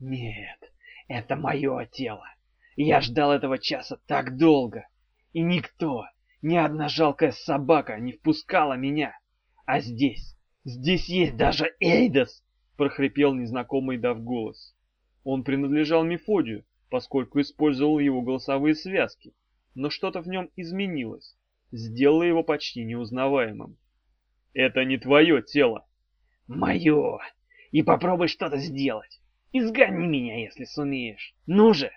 Нет, это мое тело. Я ждал этого часа так долго. И никто, ни одна жалкая собака не впускала меня. А здесь, здесь есть даже Эйдос, прохрипел незнакомый дав голос. Он принадлежал Мефодию, поскольку использовал его голосовые связки, но что-то в нем изменилось, сделало его почти неузнаваемым. «Это не твое тело!» «Мое! И попробуй что-то сделать! Изгони меня, если сумеешь! Ну же!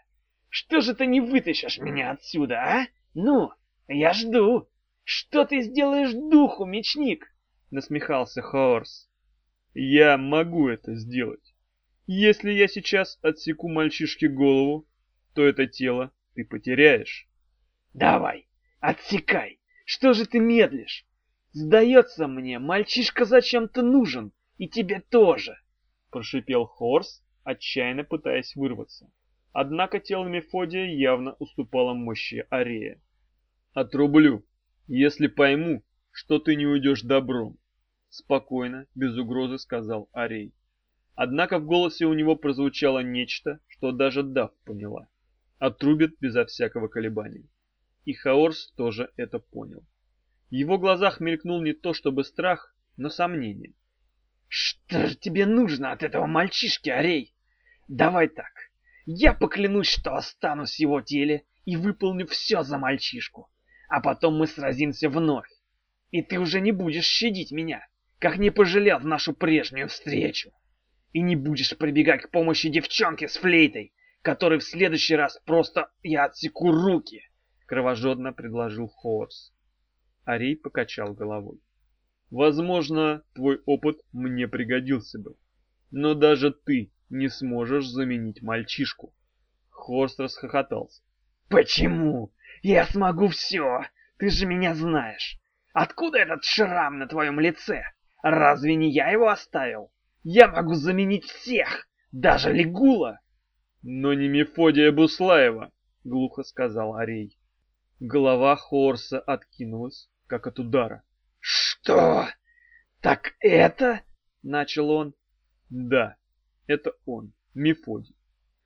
Что же ты не вытащишь меня отсюда, а? Ну, я жду! Что ты сделаешь духу, мечник?» Насмехался Хорс. «Я могу это сделать!» Если я сейчас отсеку мальчишке голову, то это тело ты потеряешь. Давай, отсекай. Что же ты медлишь? Сдается мне, мальчишка зачем-то нужен, и тебе тоже. Прошипел Хорс, отчаянно пытаясь вырваться. Однако тело Мефодия явно уступало мощи Арея. «Отрублю, если пойму, что ты не уйдешь добром», — спокойно, без угрозы сказал Арей. Однако в голосе у него прозвучало нечто, что даже Дав поняла. Отрубит безо всякого колебания. И Хаорс тоже это понял. В его глазах мелькнул не то чтобы страх, но сомнение. «Что же тебе нужно от этого мальчишки, Арей? Давай так. Я поклянусь, что останусь в его теле и выполню все за мальчишку. А потом мы сразимся вновь. И ты уже не будешь щадить меня, как не пожалел в нашу прежнюю встречу. И не будешь прибегать к помощи девчонки с флейтой, которой в следующий раз просто я отсеку руки, кровожадно предложил Хорс. Арей покачал головой. Возможно, твой опыт мне пригодился бы, но даже ты не сможешь заменить мальчишку. Хорс расхохотался. Почему? Я смогу все. Ты же меня знаешь. Откуда этот шрам на твоем лице? Разве не я его оставил? Я могу заменить всех, даже Лигула. Но не Мефодия Буслаева, глухо сказал Арей. Голова Хорса откинулась, как от удара. Что? Так это? Начал он. Да, это он, Мефодий.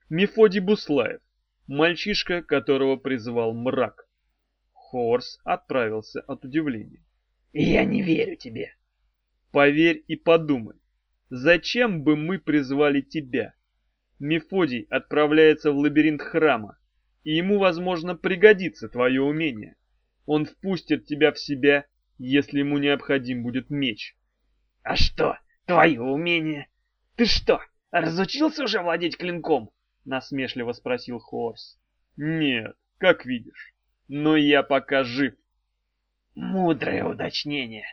Мефодий Буслаев, мальчишка, которого призывал мрак. Хорс отправился от удивления. «Я не верю тебе». «Поверь и подумай. Зачем бы мы призвали тебя? Мефодий отправляется в лабиринт храма, и ему, возможно, пригодится твое умение. Он впустит тебя в себя, если ему необходим будет меч. — А что, твое умение? Ты что, разучился уже владеть клинком? — насмешливо спросил Хорс. — Нет, как видишь, но я пока жив. — Мудрое уточнение.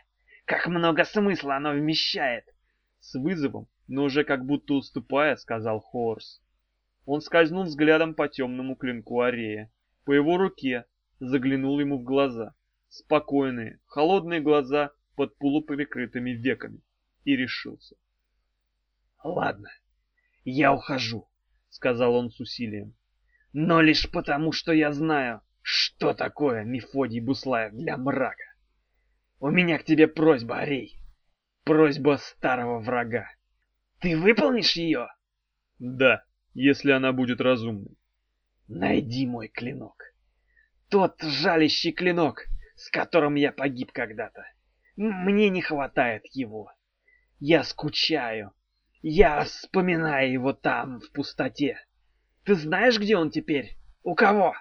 Как много смысла оно вмещает. С вызовом, но уже как будто уступая, сказал Хорс. Он скользнул взглядом по темному клинку Арея, по его руке, заглянул ему в глаза. Спокойные, холодные глаза под полуприкрытыми веками. И решился. «Ладно, я ухожу», — сказал он с усилием. «Но лишь потому, что я знаю, что такое Мефодий Буслаев для мрака. У меня к тебе просьба, Арей. Просьба старого врага. Ты выполнишь ее? Да, если она будет разумной. Найди мой клинок. Тот жалящий клинок, с которым я погиб когда-то. Мне не хватает его. Я скучаю. Я вспоминаю его там, в пустоте. Ты знаешь, где он теперь? У кого?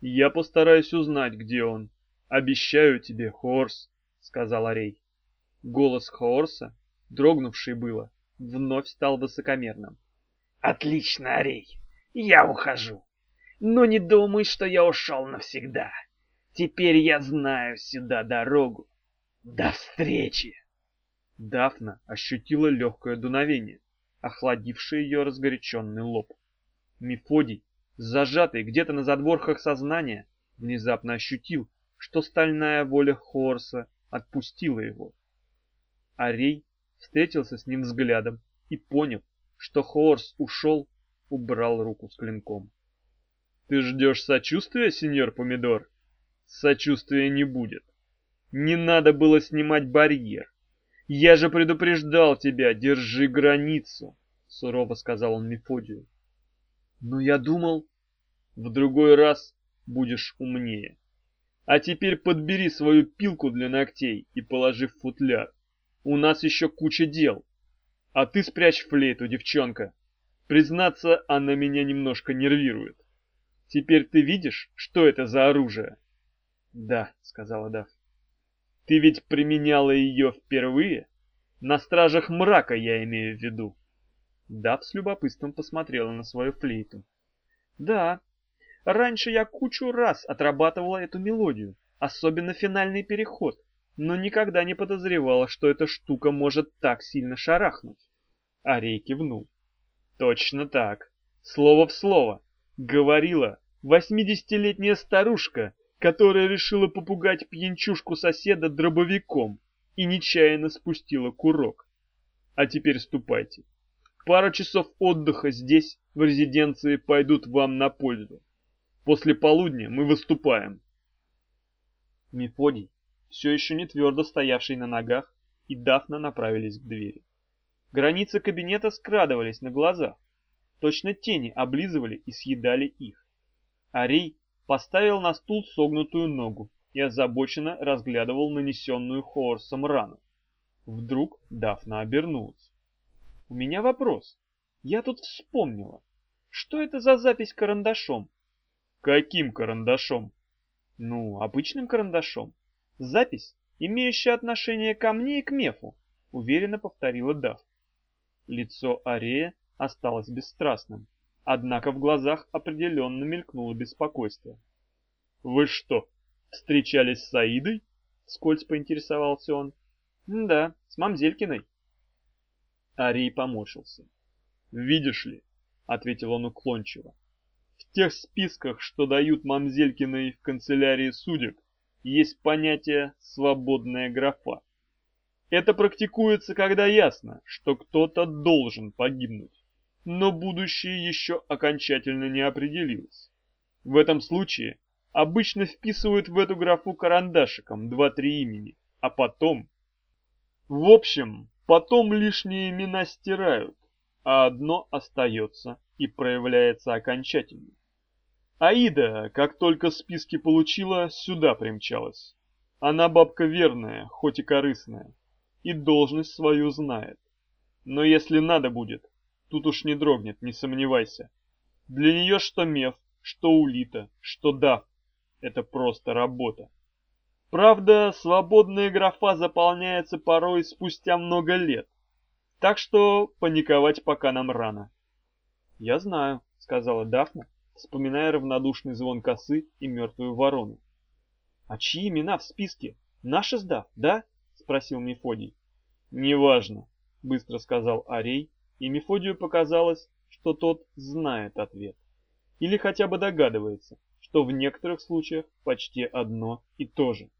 Я постараюсь узнать, где он. Обещаю тебе, Хорс, сказал Арей. Голос Хорса, дрогнувший было, вновь стал высокомерным. «Отлично, Арей, я ухожу. Но не думай, что я ушел навсегда. Теперь я знаю сюда дорогу. До встречи!» Дафна ощутила легкое дуновение, охладившее ее разгоряченный лоб. Мефодий, зажатый где-то на задворках сознания, внезапно ощутил, что стальная воля Хорса отпустила его. Арей встретился с ним взглядом и, поняв, что Хорс ушел, убрал руку с клинком. «Ты ждешь сочувствия, сеньор Помидор?» «Сочувствия не будет. Не надо было снимать барьер. Я же предупреждал тебя, держи границу. сурово сказал он Мефодию. Но я думал, в другой раз будешь умнее. А теперь подбери свою пилку для ногтей и положи в футляр. У нас еще куча дел. А ты спрячь флейту, девчонка. Признаться, она меня немножко нервирует. Теперь ты видишь, что это за оружие? Да, сказала Дав. Ты ведь применяла ее впервые? На стражах мрака я имею в виду. Дав с любопытством посмотрела на свою флейту. Да, раньше я кучу раз отрабатывала эту мелодию, особенно финальный переход, но никогда не подозревала, что эта штука может так сильно шарахнуть. Арей кивнул. Точно так. Слово в слово. Говорила восьмидесятилетняя старушка, которая решила попугать пьянчушку соседа дробовиком и нечаянно спустила курок. А теперь ступайте. Пара часов отдыха здесь, в резиденции, пойдут вам на пользу. После полудня мы выступаем. Мефодий, все еще не твердо стоявший на ногах, и Дафна направились к двери. Границы кабинета скрадывались на глазах. Точно тени облизывали и съедали их. Арей поставил на стул согнутую ногу и озабоченно разглядывал нанесенную Хоорсом рану. Вдруг Дафна обернулась. «У меня вопрос. Я тут вспомнила. Что это за запись карандашом?» «Каким карандашом?» «Ну, обычным карандашом. Запись, имеющая отношение ко мне и к Мефу», — уверенно повторила Даф. Лицо Арея осталось бесстрастным, однако в глазах определенно мелькнуло беспокойство. «Вы что, встречались с Аидой?» — скользь поинтересовался он. «Да, с мамзелькиной». Арий поморщился. «Видишь ли», — ответил он уклончиво, — «в тех списках, что дают мамзелькиной в канцелярии судеб, есть понятие «свободная графа». Это практикуется, когда ясно, что кто-то должен погибнуть, но будущее еще окончательно не определилось. В этом случае обычно вписывают в эту графу карандашиком два-три имени, а потом... В общем, потом лишние имена стирают, а одно остается и проявляется окончательно. Аида, как только списки получила, сюда примчалась. Она бабка верная, хоть и корыстная, и должность свою знает. Но если надо будет, тут уж не дрогнет, не сомневайся. Для нее что меф, что улита, что дав, это просто работа. Правда, свободная графа заполняется порой спустя много лет, так что паниковать пока нам рано. «Я знаю», — сказала Дафна, вспоминая равнодушный звон косы и мертвую ворону. «А чьи имена в списке? Наши сдав, да?» — спросил Мефодий. «Неважно», — быстро сказал Арей, и Мефодию показалось, что тот знает ответ. Или хотя бы догадывается, что в некоторых случаях почти одно и то же.